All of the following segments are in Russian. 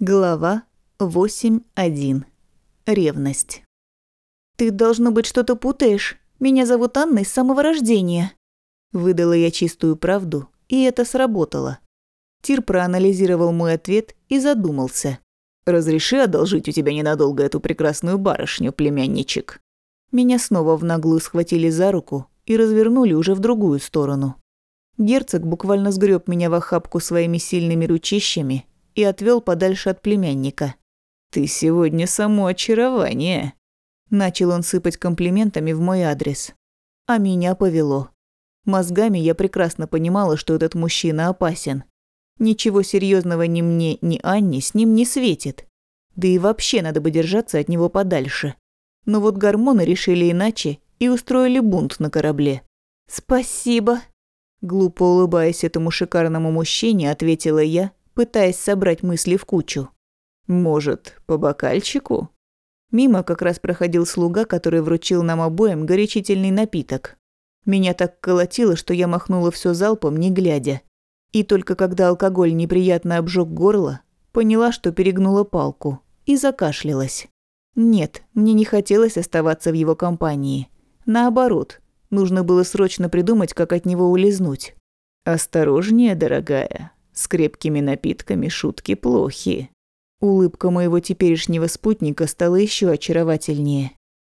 Глава 8.1. Ревность. «Ты, должно быть, что-то путаешь. Меня зовут Анной с самого рождения». Выдала я чистую правду, и это сработало. Тир проанализировал мой ответ и задумался. «Разреши одолжить у тебя ненадолго эту прекрасную барышню, племянничек». Меня снова в наглую схватили за руку и развернули уже в другую сторону. Герцог буквально сгреб меня в охапку своими сильными ручищами и отвел подальше от племянника. «Ты сегодня само очарование», – начал он сыпать комплиментами в мой адрес. А меня повело. Мозгами я прекрасно понимала, что этот мужчина опасен. Ничего серьезного ни мне, ни Анне с ним не светит. Да и вообще надо бы держаться от него подальше. Но вот гормоны решили иначе и устроили бунт на корабле. «Спасибо», – глупо улыбаясь этому шикарному мужчине, ответила я пытаясь собрать мысли в кучу. «Может, по бокальчику?» Мимо как раз проходил слуга, который вручил нам обоим горячительный напиток. Меня так колотило, что я махнула все залпом, не глядя. И только когда алкоголь неприятно обжег горло, поняла, что перегнула палку, и закашлялась. Нет, мне не хотелось оставаться в его компании. Наоборот, нужно было срочно придумать, как от него улизнуть. «Осторожнее, дорогая», с крепкими напитками шутки плохи. Улыбка моего теперешнего спутника стала еще очаровательнее.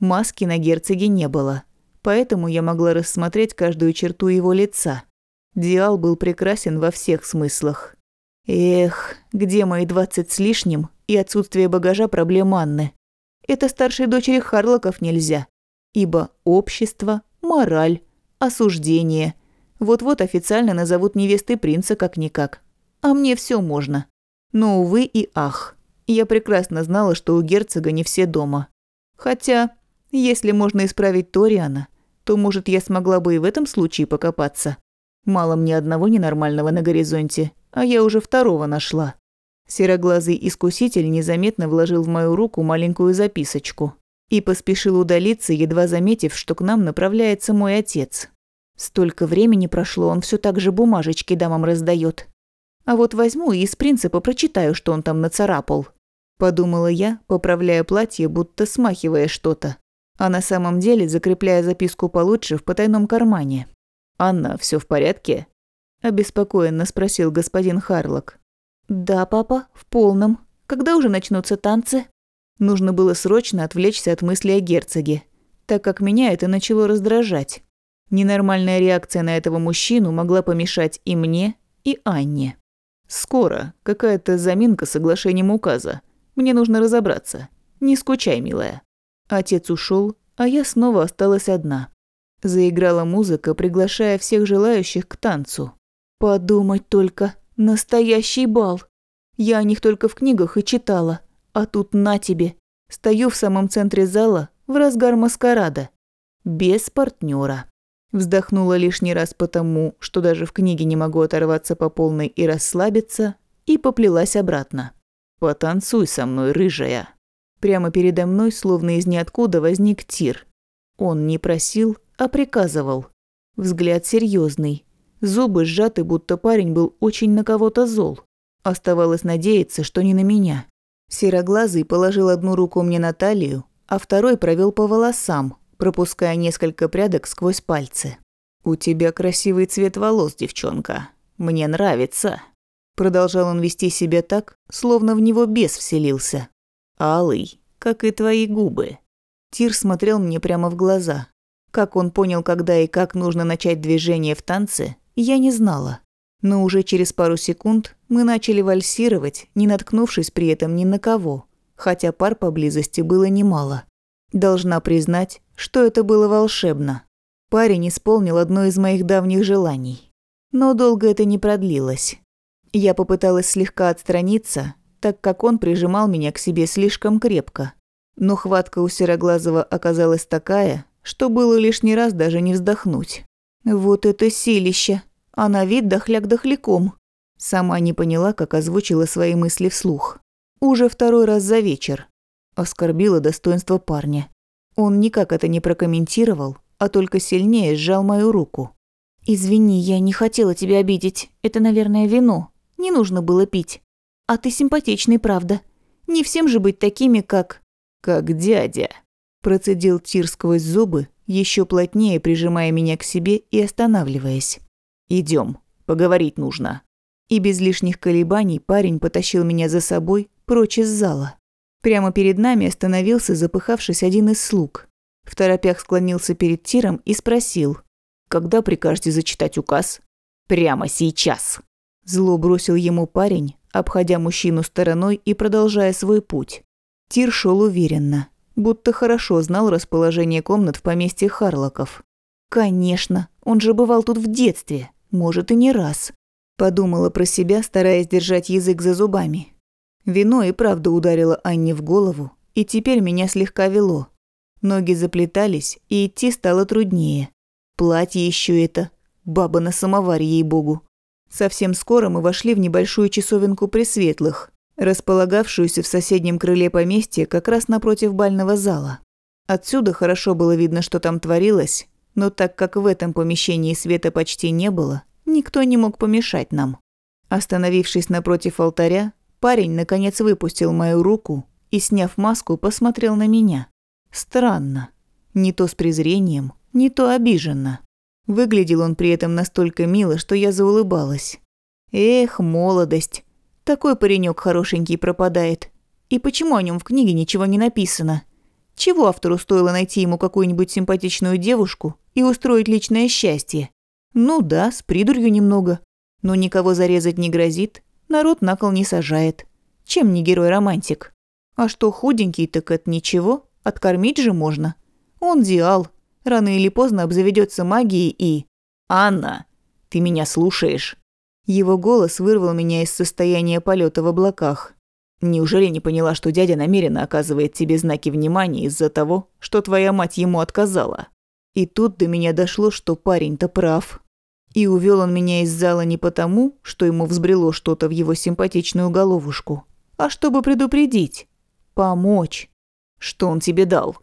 Маски на герцоге не было, поэтому я могла рассмотреть каждую черту его лица. Диал был прекрасен во всех смыслах. Эх, где мои двадцать с лишним и отсутствие багажа проблем Анны? Это старшей дочери Харлоков нельзя, ибо общество, мораль, осуждение – вот-вот официально назовут невестой принца как-никак а мне все можно. Но, увы и ах, я прекрасно знала, что у герцога не все дома. Хотя, если можно исправить Ториана, то, может, я смогла бы и в этом случае покопаться. Мало мне одного ненормального на горизонте, а я уже второго нашла. Сероглазый искуситель незаметно вложил в мою руку маленькую записочку и поспешил удалиться, едва заметив, что к нам направляется мой отец. Столько времени прошло, он все так же бумажечки дамам раздает. А вот возьму и из принципа прочитаю, что он там нацарапал. Подумала я, поправляя платье, будто смахивая что-то. А на самом деле закрепляя записку получше в потайном кармане. «Анна, все в порядке?» Обеспокоенно спросил господин Харлок. «Да, папа, в полном. Когда уже начнутся танцы?» Нужно было срочно отвлечься от мысли о герцоге, так как меня это начало раздражать. Ненормальная реакция на этого мужчину могла помешать и мне, и Анне. «Скоро. Какая-то заминка с соглашением указа. Мне нужно разобраться. Не скучай, милая». Отец ушел, а я снова осталась одна. Заиграла музыка, приглашая всех желающих к танцу. Подумать только, настоящий бал. Я о них только в книгах и читала. А тут на тебе. Стою в самом центре зала, в разгар маскарада. Без партнера. Вздохнула лишний раз потому, что даже в книге не могу оторваться по полной и расслабиться, и поплелась обратно. «Потанцуй со мной, рыжая». Прямо передо мной, словно из ниоткуда, возник Тир. Он не просил, а приказывал. Взгляд серьезный, Зубы сжаты, будто парень был очень на кого-то зол. Оставалось надеяться, что не на меня. Сероглазый положил одну руку мне на талию, а второй провел по волосам, пропуская несколько прядок сквозь пальцы. «У тебя красивый цвет волос, девчонка. Мне нравится». Продолжал он вести себя так, словно в него бес вселился. «Алый, как и твои губы». Тир смотрел мне прямо в глаза. Как он понял, когда и как нужно начать движение в танце, я не знала. Но уже через пару секунд мы начали вальсировать, не наткнувшись при этом ни на кого, хотя пар поблизости было немало. Должна признать, что это было волшебно. Парень исполнил одно из моих давних желаний. Но долго это не продлилось. Я попыталась слегка отстраниться, так как он прижимал меня к себе слишком крепко. Но хватка у Сероглазого оказалась такая, что было лишний раз даже не вздохнуть. Вот это силище! А на вид дохляк дохляком. Сама не поняла, как озвучила свои мысли вслух. Уже второй раз за вечер. Оскорбила достоинство парня. Он никак это не прокомментировал, а только сильнее сжал мою руку. «Извини, я не хотела тебя обидеть. Это, наверное, вино. Не нужно было пить». А ты симпатичный, правда. Не всем же быть такими, как... Как дядя. Процедил Тир сквозь зубы, еще плотнее прижимая меня к себе и останавливаясь. Идем, поговорить нужно. И без лишних колебаний парень потащил меня за собой прочь из зала. Прямо перед нами остановился запыхавшись один из слуг. В торопях склонился перед Тиром и спросил. «Когда прикажете зачитать указ?» «Прямо сейчас!» Зло бросил ему парень, обходя мужчину стороной и продолжая свой путь. Тир шел уверенно, будто хорошо знал расположение комнат в поместье Харлоков. «Конечно, он же бывал тут в детстве, может и не раз», – подумала про себя, стараясь держать язык за зубами. Вино и правда ударило Анне в голову, и теперь меня слегка вело. Ноги заплетались, и идти стало труднее. Платье еще это, баба на самоваре, ей-богу. Совсем скоро мы вошли в небольшую часовенку Пресветлых, располагавшуюся в соседнем крыле поместья как раз напротив бального зала. Отсюда хорошо было видно, что там творилось, но так как в этом помещении света почти не было, никто не мог помешать нам. Остановившись напротив алтаря, Парень, наконец, выпустил мою руку и, сняв маску, посмотрел на меня. Странно. Не то с презрением, не то обиженно. Выглядел он при этом настолько мило, что я заулыбалась. Эх, молодость. Такой паренек хорошенький пропадает. И почему о нем в книге ничего не написано? Чего автору стоило найти ему какую-нибудь симпатичную девушку и устроить личное счастье? Ну да, с придурью немного. Но никого зарезать не грозит, народ на кол не сажает. Чем не герой-романтик? А что худенький, так это ничего, откормить же можно. Он диал, рано или поздно обзаведется магией и... «Анна, ты меня слушаешь?» Его голос вырвал меня из состояния полета в облаках. Неужели не поняла, что дядя намеренно оказывает тебе знаки внимания из-за того, что твоя мать ему отказала? И тут до меня дошло, что парень-то прав. И увел он меня из зала не потому, что ему взбрело что-то в его симпатичную головушку, а чтобы предупредить, помочь. Что он тебе дал?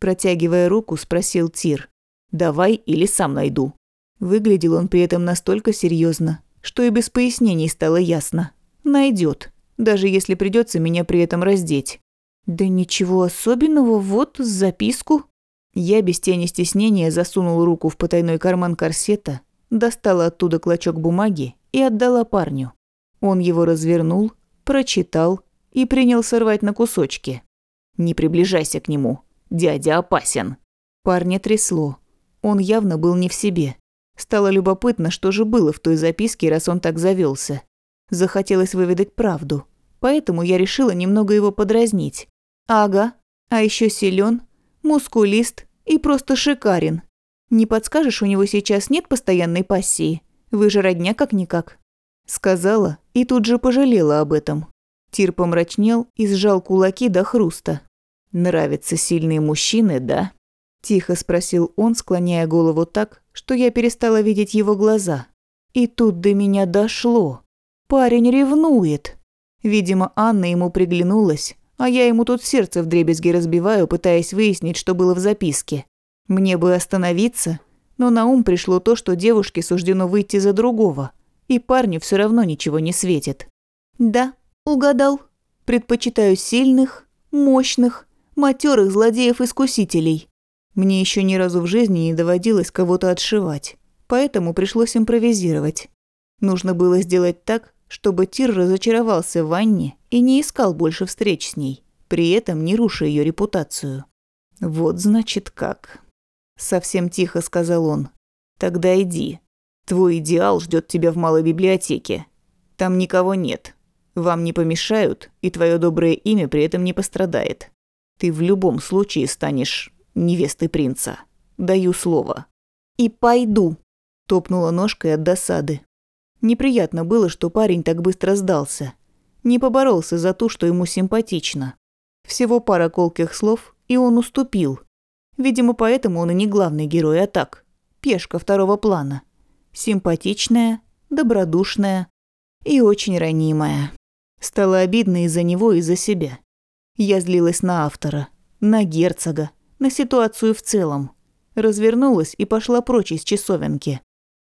Протягивая руку, спросил Тир. «Давай или сам найду». Выглядел он при этом настолько серьезно, что и без пояснений стало ясно. Найдет, даже если придется меня при этом раздеть. Да ничего особенного, вот записку. Я без тени стеснения засунул руку в потайной карман корсета достала оттуда клочок бумаги и отдала парню. Он его развернул, прочитал и принялся рвать на кусочки. «Не приближайся к нему, дядя опасен». Парня трясло. Он явно был не в себе. Стало любопытно, что же было в той записке, раз он так завелся. Захотелось выведать правду, поэтому я решила немного его подразнить. Ага, а еще силен, мускулист и просто шикарен. Не подскажешь, у него сейчас нет постоянной пассии? Вы же родня как-никак». Сказала и тут же пожалела об этом. Тир помрачнел и сжал кулаки до хруста. «Нравятся сильные мужчины, да?» Тихо спросил он, склоняя голову так, что я перестала видеть его глаза. И тут до меня дошло. Парень ревнует. Видимо, Анна ему приглянулась, а я ему тут сердце вдребезги разбиваю, пытаясь выяснить, что было в записке. Мне бы остановиться, но на ум пришло то, что девушке суждено выйти за другого, и парню все равно ничего не светит. Да, угадал. Предпочитаю сильных, мощных, матерых злодеев-искусителей. Мне еще ни разу в жизни не доводилось кого-то отшивать, поэтому пришлось импровизировать. Нужно было сделать так, чтобы Тир разочаровался в Анне и не искал больше встреч с ней, при этом не руша ее репутацию. Вот значит как. Совсем тихо сказал он. Тогда иди. Твой идеал ждет тебя в малой библиотеке. Там никого нет. Вам не помешают, и твое доброе имя при этом не пострадает. Ты в любом случае станешь невестой принца. Даю слово. И пойду. Топнула ножкой от досады. Неприятно было, что парень так быстро сдался. Не поборолся за то, что ему симпатично. Всего пара колких слов, и он уступил, Видимо, поэтому он и не главный герой, а так, пешка второго плана. Симпатичная, добродушная и очень ранимая. Стало обидно из-за него и за себя. Я злилась на автора, на герцога, на ситуацию в целом. Развернулась и пошла прочь из часовенки.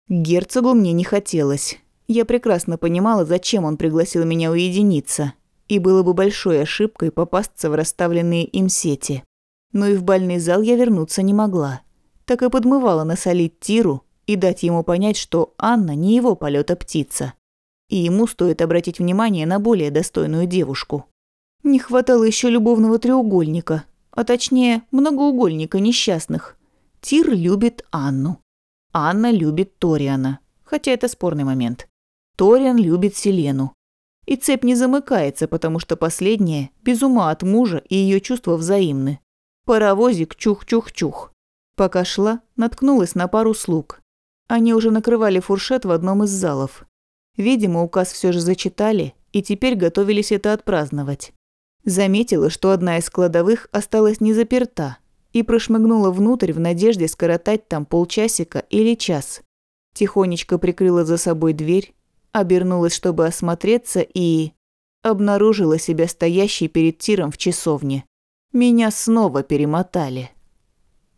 К герцогу мне не хотелось. Я прекрасно понимала, зачем он пригласил меня уединиться, и было бы большой ошибкой попасться в расставленные им сети. Но и в бальный зал я вернуться не могла. Так и подмывала насолить Тиру и дать ему понять, что Анна не его полета птица. И ему стоит обратить внимание на более достойную девушку. Не хватало еще любовного треугольника, а точнее многоугольника несчастных. Тир любит Анну. Анна любит Ториана, хотя это спорный момент. Ториан любит Селену. И цепь не замыкается, потому что последняя без ума от мужа и ее чувства взаимны. Паровозик чух-чух-чух. Пока шла, наткнулась на пару слуг. Они уже накрывали фуршет в одном из залов. Видимо, указ все же зачитали и теперь готовились это отпраздновать. Заметила, что одна из кладовых осталась не заперта, и прошмыгнула внутрь в надежде скоротать там полчасика или час. Тихонечко прикрыла за собой дверь, обернулась, чтобы осмотреться, и... обнаружила себя стоящей перед тиром в часовне. Меня снова перемотали.